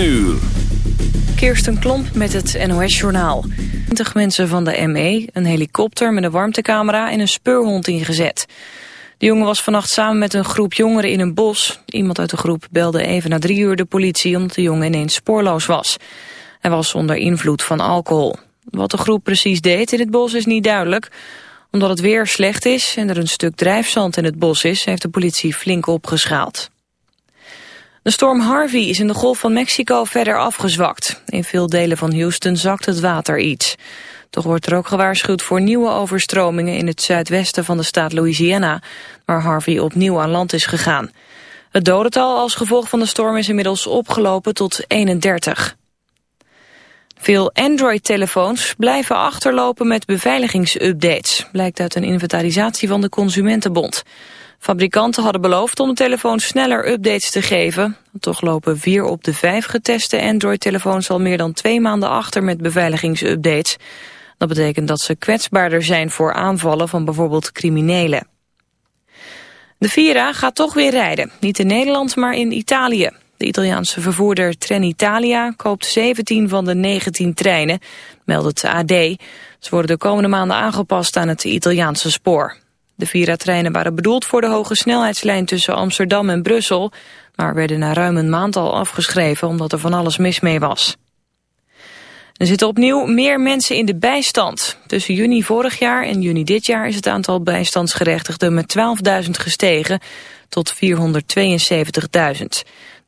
uur. Kirsten Klomp met het NOS-journaal. 20 mensen van de ME, een helikopter met een warmtecamera en een speurhond ingezet. De jongen was vannacht samen met een groep jongeren in een bos. Iemand uit de groep belde even na drie uur de politie omdat de jongen ineens spoorloos was. Hij was onder invloed van alcohol. Wat de groep precies deed in het bos is niet duidelijk. Omdat het weer slecht is en er een stuk drijfzand in het bos is... heeft de politie flink opgeschaald. De storm Harvey is in de Golf van Mexico verder afgezwakt. In veel delen van Houston zakt het water iets. Toch wordt er ook gewaarschuwd voor nieuwe overstromingen in het zuidwesten van de staat Louisiana, waar Harvey opnieuw aan land is gegaan. Het dodental als gevolg van de storm is inmiddels opgelopen tot 31. Veel Android-telefoons blijven achterlopen met beveiligingsupdates, blijkt uit een inventarisatie van de Consumentenbond. Fabrikanten hadden beloofd om de telefoons sneller updates te geven. Toch lopen vier op de vijf geteste Android-telefoons al meer dan twee maanden achter met beveiligingsupdates. Dat betekent dat ze kwetsbaarder zijn voor aanvallen van bijvoorbeeld criminelen. De Vira gaat toch weer rijden. Niet in Nederland, maar in Italië. De Italiaanse vervoerder Trenitalia koopt 17 van de 19 treinen, meldt het AD. Ze worden de komende maanden aangepast aan het Italiaanse spoor. De Vira-treinen waren bedoeld voor de hoge snelheidslijn tussen Amsterdam en Brussel, maar werden na ruim een maand al afgeschreven omdat er van alles mis mee was. Er zitten opnieuw meer mensen in de bijstand. Tussen juni vorig jaar en juni dit jaar is het aantal bijstandsgerechtigden met 12.000 gestegen tot 472.000.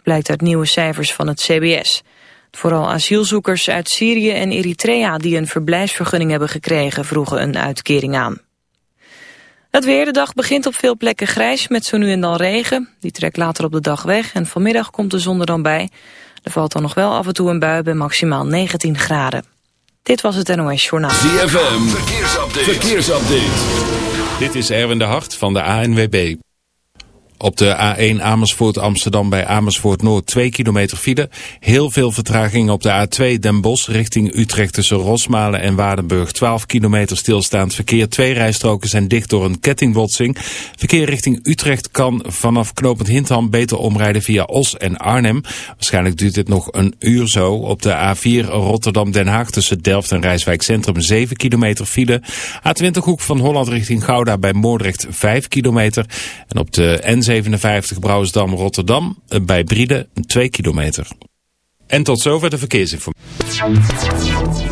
Blijkt uit nieuwe cijfers van het CBS. Vooral asielzoekers uit Syrië en Eritrea die een verblijfsvergunning hebben gekregen vroegen een uitkering aan. Het weer, de dag begint op veel plekken grijs met zo nu en dan regen. Die trekt later op de dag weg en vanmiddag komt de zon er dan bij. Er valt dan nog wel af en toe een bui bij maximaal 19 graden. Dit was het NOS Journaal. ZFM, verkeersupdate. verkeersupdate. Dit is Erwin de Hart van de ANWB. Op de A1 Amersfoort Amsterdam bij Amersfoort Noord 2 kilometer file. Heel veel vertraging op de A2 Den Bosch richting Utrecht tussen Rosmalen en Waardenburg. 12 kilometer stilstaand verkeer. Twee rijstroken zijn dicht door een kettingbotsing. Verkeer richting Utrecht kan vanaf knooppunt Hintham beter omrijden via Os en Arnhem. Waarschijnlijk duurt dit nog een uur zo. Op de A4 Rotterdam-Den Haag tussen Delft en Rijswijk Centrum 7 kilometer file. A20 hoek van Holland richting Gouda bij Moordrecht 5 kilometer. En op de N7 57 Brouwersdam-Rotterdam eh, bij Briede 2 kilometer. En tot zover de verkeersinformatie.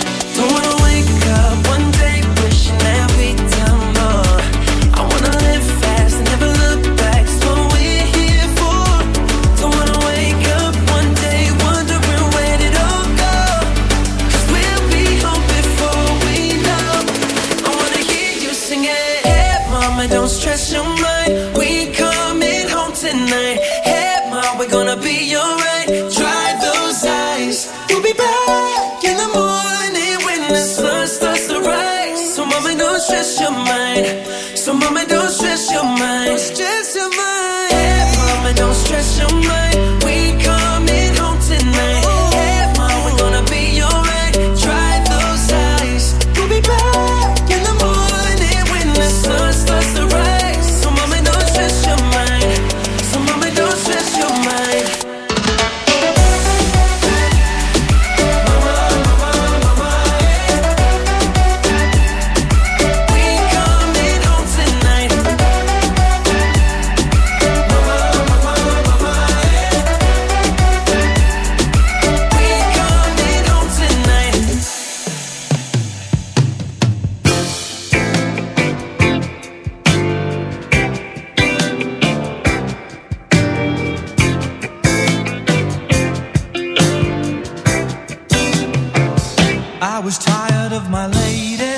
my lady.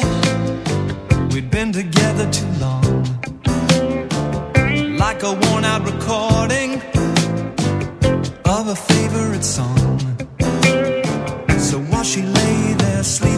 We'd been together too long. Like a worn out recording of a favorite song. So while she lay there sleeping.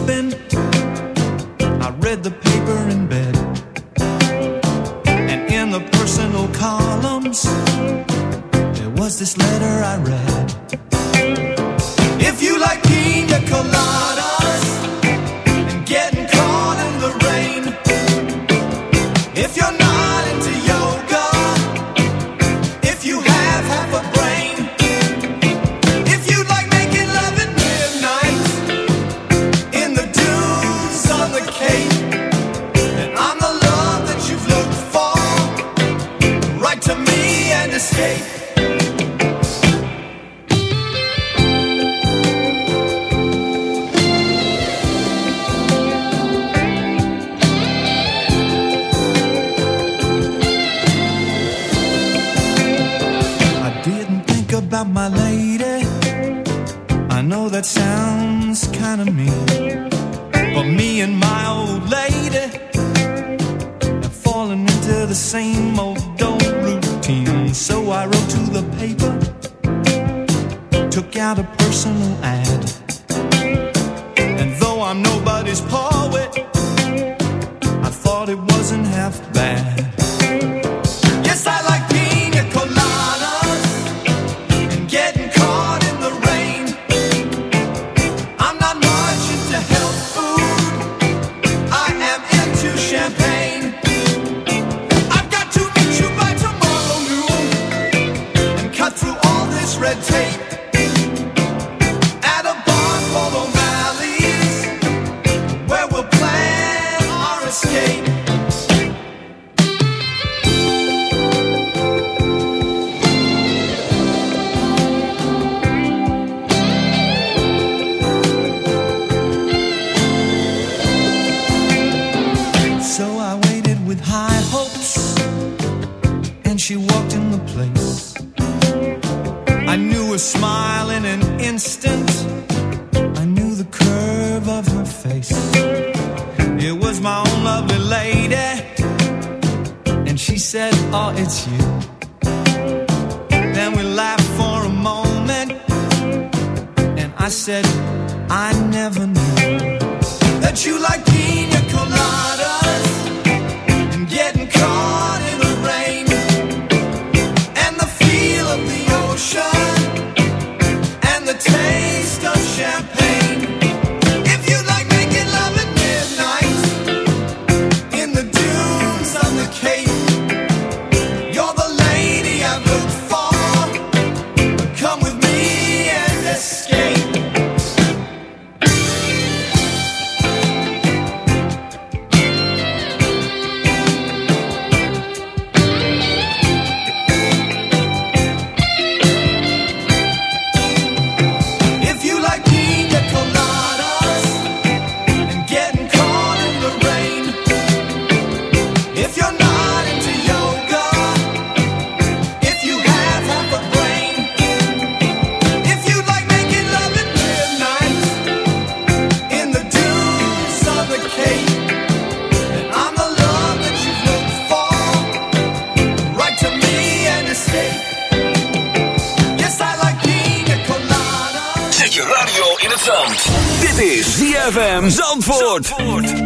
Zandvoort.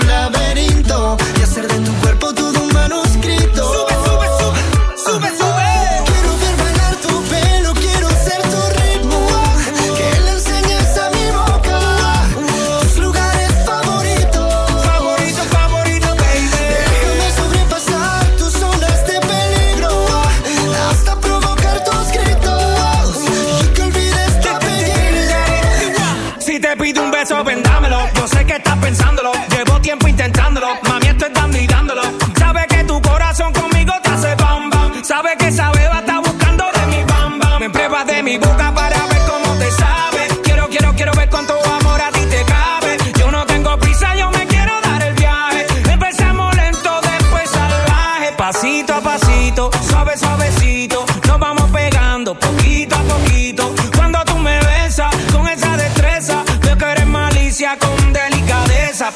beso, vendámelo. Yo sé que estás pensándolo.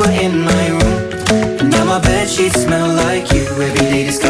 were in my room. Now my bed sheets smell like you. Every day discovering.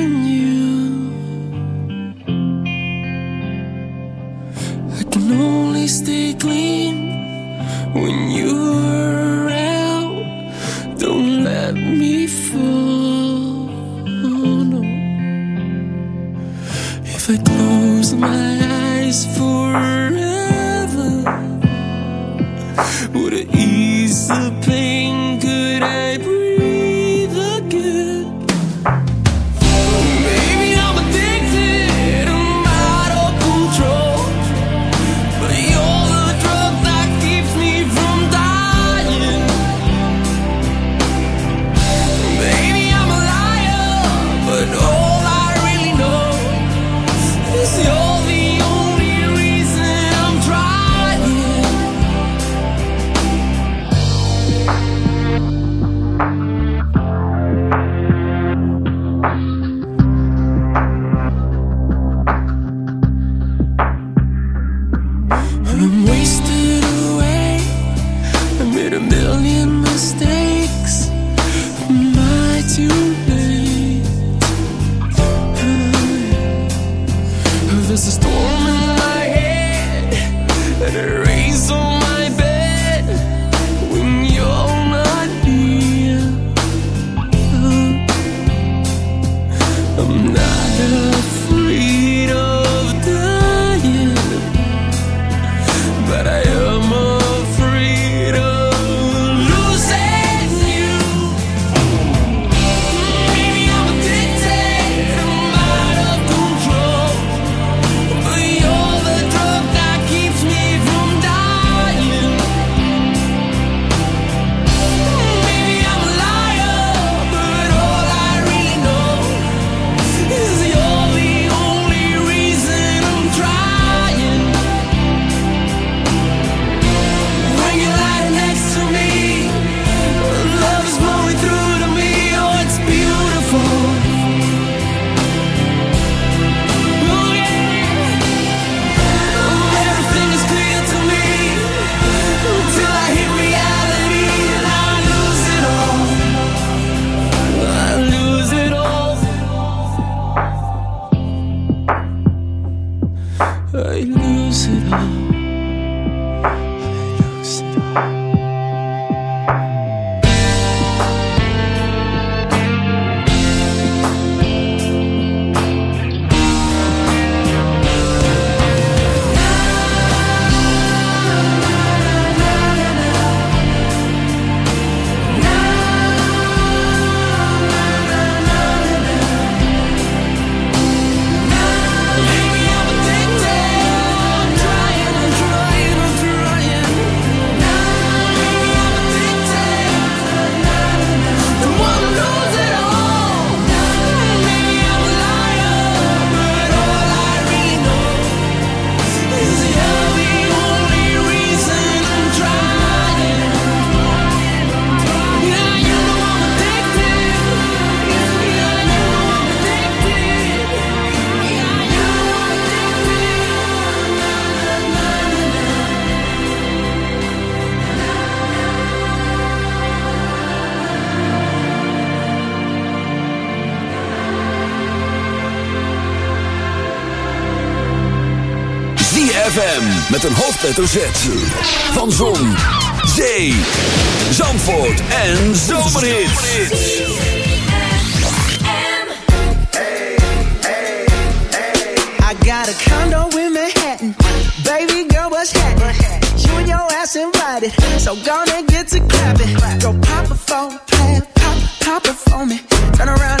met een hoofdletter Z. Van Zon, Zee, Zandvoort en Zomerhits. I got a condo in Manhattan. Baby girl, what's happening? You and your ass invited. So gonna get to clapping. Go pop it a plan. Pop, pop it for me. Turn around